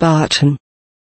Barton.